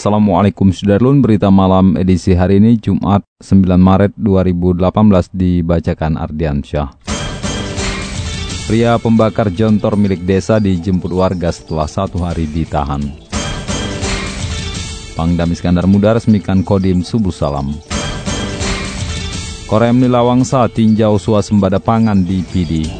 Assalamualaikum Sudarlun, berita malam edisi hari ini Jumat 9 Maret 2018 dibacakan Ardian Syah. Pria pembakar jontor milik desa dijemput warga setelah satu hari ditahan. Pangdam Iskandar Muda resmikan Kodim Subuh Salam. Korem Nilawangsa tinjau suasembada pangan di PD.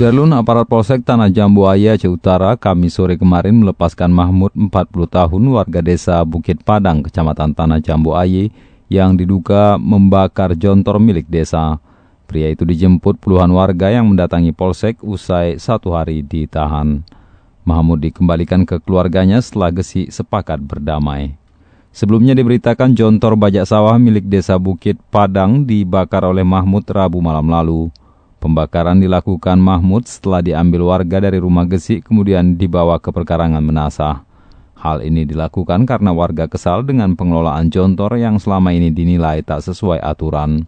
Darlun aparat Polsek Tanah Jambu Aya Aceh Utara kami sore kemarin melepaskan Mahmud 40 tahun warga desa Bukit Padang Kecamatan Tanah Jambu Aye yang diduga membakar jontor milik desa. Pria itu dijemput puluhan warga yang mendatangi Polsek usai satu hari ditahan. Mahmud dikembalikan ke keluarganya setelah Gesi sepakat berdamai. Sebelumnya diberitakan jontor bajak sawah milik desa Bukit Padang dibakar oleh Mahmud Rabu malam lalu. Pembakaran dilakukan Mahmud setelah diambil warga dari rumah Gesi kemudian dibawa ke perkarangan Menasah. Hal ini dilakukan karena warga kesal dengan pengelolaan jontor yang selama ini dinilai tak sesuai aturan.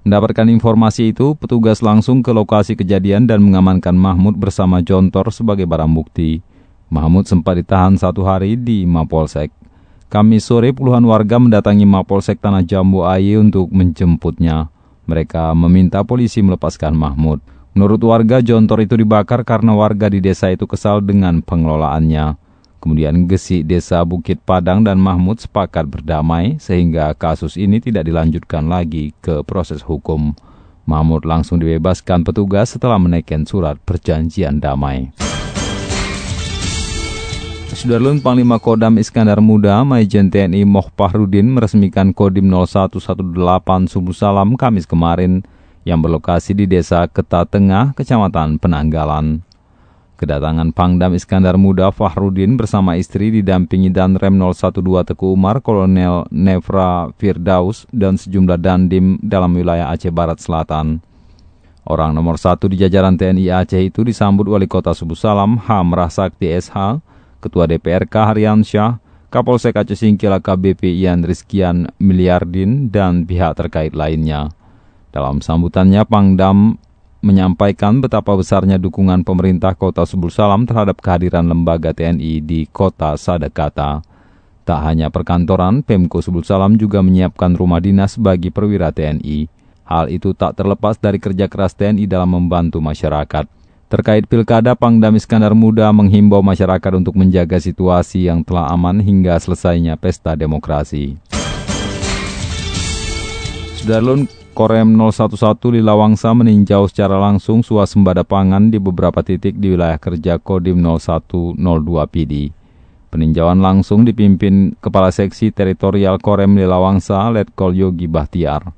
Mendapatkan informasi itu, petugas langsung ke lokasi kejadian dan mengamankan Mahmud bersama jontor sebagai barang bukti. Mahmud sempat ditahan satu hari di Mapolsek. Kami sore puluhan warga mendatangi Mapolsek Tanah Jambu Aye untuk menjemputnya. Mereka meminta polisi melepaskan Mahmud. Menurut warga, jontor itu dibakar karena warga di desa itu kesal dengan pengelolaannya. Kemudian Gesi Desa Bukit Padang dan Mahmud sepakat berdamai sehingga kasus ini tidak dilanjutkan lagi ke proses hukum. Mahmud langsung dibebaskan petugas setelah menaikkan surat perjanjian damai. Sudarlun Panglima Kodam Iskandar Muda, Maijen TNI Moh Pahrudin meresmikan Kodim 0118 Subuh Salam Kamis kemarin yang berlokasi di Desa Keta Tengah, Kecamatan Penanggalan. Kedatangan Pangdam Iskandar Muda Fahrudin bersama istri didampingi Danrem 012 Teku Umar, Kolonel Nevra Firdaus, dan sejumlah dandim dalam wilayah Aceh Barat Selatan. Orang nomor satu di jajaran TNI Aceh itu disambut Wali Kota Subuh Salam, Ham Rahsakti SH, Ketua DPRK Haryan Syah, Kapolsek Aceh Singkil AKBP Ian Rizkian Miliardin, dan pihak terkait lainnya. Dalam sambutannya, Pangdam menyampaikan betapa besarnya dukungan pemerintah kota Subul Salam terhadap kehadiran lembaga TNI di kota Sadekata. Tak hanya perkantoran, Pemko Subul Salam juga menyiapkan rumah dinas bagi perwira TNI. Hal itu tak terlepas dari kerja keras TNI dalam membantu masyarakat. Terkait pilkada, Pangdam Iskandar Muda menghimbau masyarakat untuk menjaga situasi yang telah aman hingga selesainya pesta demokrasi. Sudarlun Korem 011 di Lawangsa meninjau secara langsung suasembada pangan di beberapa titik di wilayah kerja Kodim 0102 PD. Peninjauan langsung dipimpin Kepala Seksi Teritorial Korem di Lawangsa, Letkol Yogi Bahtiar.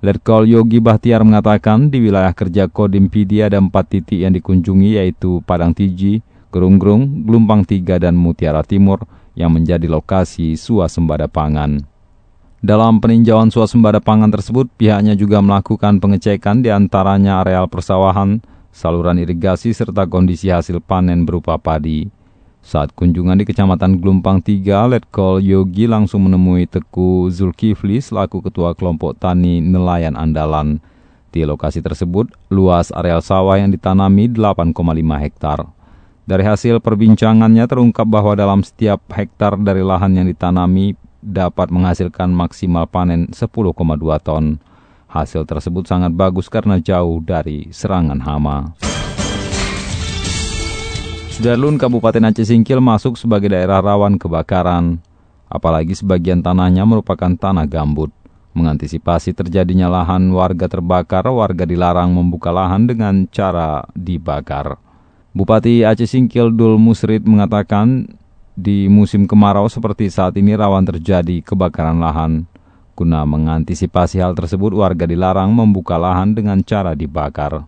Letkol Yogi Bahtiar mengatakan di wilayah kerja Kodim PD ada empat titik yang dikunjungi yaitu Padang Tiji, Gerung-Gerung, Gelumpang Tiga, dan Mutiara Timur yang menjadi lokasi suasembada pangan. Dalam peninjauan suasembada pangan tersebut, pihaknya juga melakukan pengecekan di antaranya areal persawahan, saluran irigasi, serta kondisi hasil panen berupa padi. Saat kunjungan di Kecamatan Gelumpang 3, Letkol Yogi langsung menemui Teku Zulkifli selaku Ketua Kelompok Tani Nelayan Andalan. Di lokasi tersebut, luas areal sawah yang ditanami 8,5 hektar. Dari hasil perbincangannya terungkap bahwa dalam setiap hektar dari lahan yang ditanami dapat menghasilkan maksimal panen 10,2 ton. Hasil tersebut sangat bagus karena jauh dari serangan hama. Sudarlun Kabupaten Aceh Singkil masuk sebagai daerah rawan kebakaran. Apalagi sebagian tanahnya merupakan tanah gambut. Mengantisipasi terjadinya lahan warga terbakar, warga dilarang membuka lahan dengan cara dibakar. Bupati Aceh Singkil Dul Musrid mengatakan di musim kemarau seperti saat ini rawan terjadi kebakaran lahan. Guna mengantisipasi hal tersebut, warga dilarang membuka lahan dengan cara dibakar.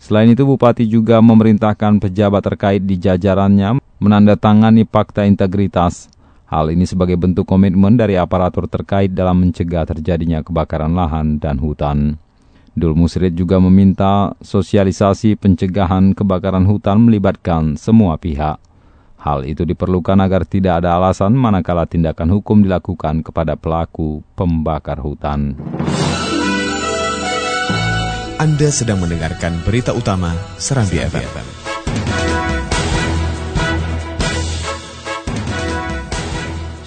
Selain itu, Bupati juga memerintahkan pejabat terkait di jajarannya menandatangani fakta integritas. Hal ini sebagai bentuk komitmen dari aparatur terkait dalam mencegah terjadinya kebakaran lahan dan hutan. Dul Musrid juga meminta sosialisasi pencegahan kebakaran hutan melibatkan semua pihak. Hal itu diperlukan agar tidak ada alasan manakala tindakan hukum dilakukan kepada pelaku pembakar hutan. Anda sedang mendengarkan berita utama Serambi, FM. FM.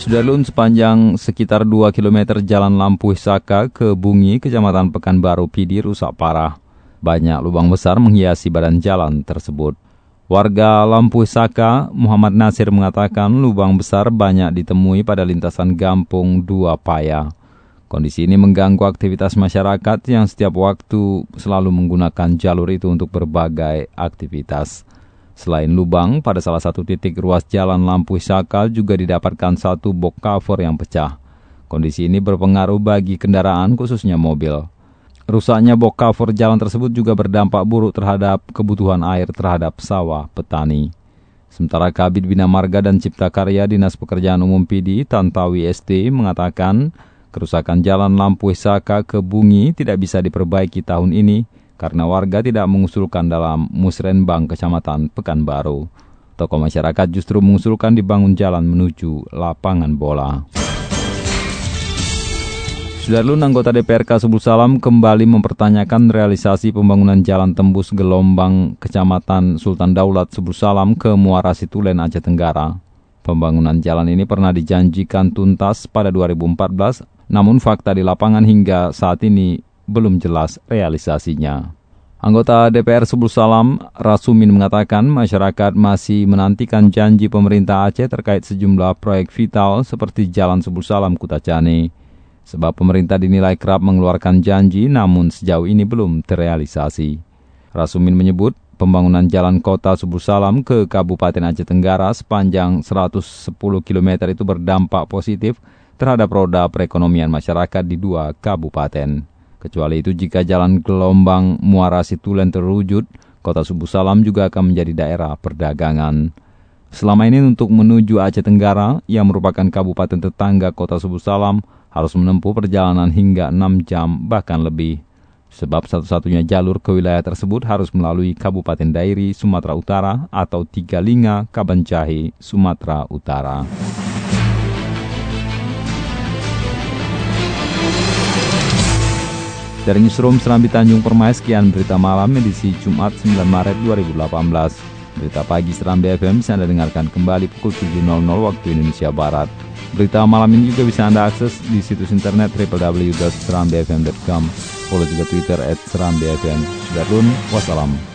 Sudarlun sepanjang sekitar 2 km jalan Lampuh Saka ke Bungi, Kecamatan Pekanbaru Pidi rusak parah. Banyak lubang besar menghiasi badan jalan tersebut. Warga Lampuh Saka, Muhammad Nasir mengatakan lubang besar banyak ditemui pada lintasan Gampung Dua Paya. Kondisi ini mengganggu aktivitas masyarakat yang setiap waktu selalu menggunakan jalur itu untuk berbagai aktivitas. Selain lubang, pada salah satu titik ruas jalan lampu sakal juga didapatkan satu bok cover yang pecah. Kondisi ini berpengaruh bagi kendaraan khususnya mobil. Rusaknya bok cover jalan tersebut juga berdampak buruk terhadap kebutuhan air terhadap sawah petani. Sementara Kabit Bina Marga dan Cipta Karya Dinas Pekerjaan Umum PD Tantawi ST mengatakan Kerusakan jalan lampu Saka ke Bungi tidak bisa diperbaiki tahun ini karena warga tidak mengusulkan dalam musrenbang kecamatan Pekanbaru. Tokoh masyarakat justru mengusulkan dibangun jalan menuju lapangan bola. Sudarlun anggota DPRK Subul Salam kembali mempertanyakan realisasi pembangunan jalan tembus gelombang Kecamatan Sultan Daulat Subul Salam ke Muara Situlen Aceh Tenggara. Pembangunan jalan ini pernah dijanjikan tuntas pada 2014 namun fakta di lapangan hingga saat ini belum jelas realisasinya. Anggota DPR Subul Salam, Rasumin mengatakan masyarakat masih menantikan janji pemerintah Aceh terkait sejumlah proyek vital seperti Jalan Subul Salam Kutacane. Sebab pemerintah dinilai kerap mengeluarkan janji namun sejauh ini belum terrealisasi. Rasumin menyebut pembangunan jalan kota Subul Salam ke Kabupaten Aceh Tenggara sepanjang 110 km itu berdampak positif terhadap roda perekonomian masyarakat di dua kabupaten. Kecuali itu jika jalan gelombang Muara Situlen terwujud, kota Subuh Salam juga akan menjadi daerah perdagangan. Selama ini untuk menuju Aceh Tenggara, yang merupakan kabupaten tetangga kota Subuh Salam, harus menempuh perjalanan hingga 6 jam bahkan lebih. Sebab satu-satunya jalur ke wilayah tersebut harus melalui Kabupaten Dairi, Sumatera Utara atau Tiga Linga, Kabanjahe, Sumatera Utara. Dari Newsroom Serambi Tanjung Permai, sekian berita malam edisi Jumat 9 Maret 2018. Berita pagi Serambi FM bisa Anda dengarkan kembali pukul 7.00 waktu Indonesia Barat. Berita malam ini juga bisa Anda akses di situs internet www.serambifm.com. Follow juga Twitter at Serambi FM. Sudah wassalam.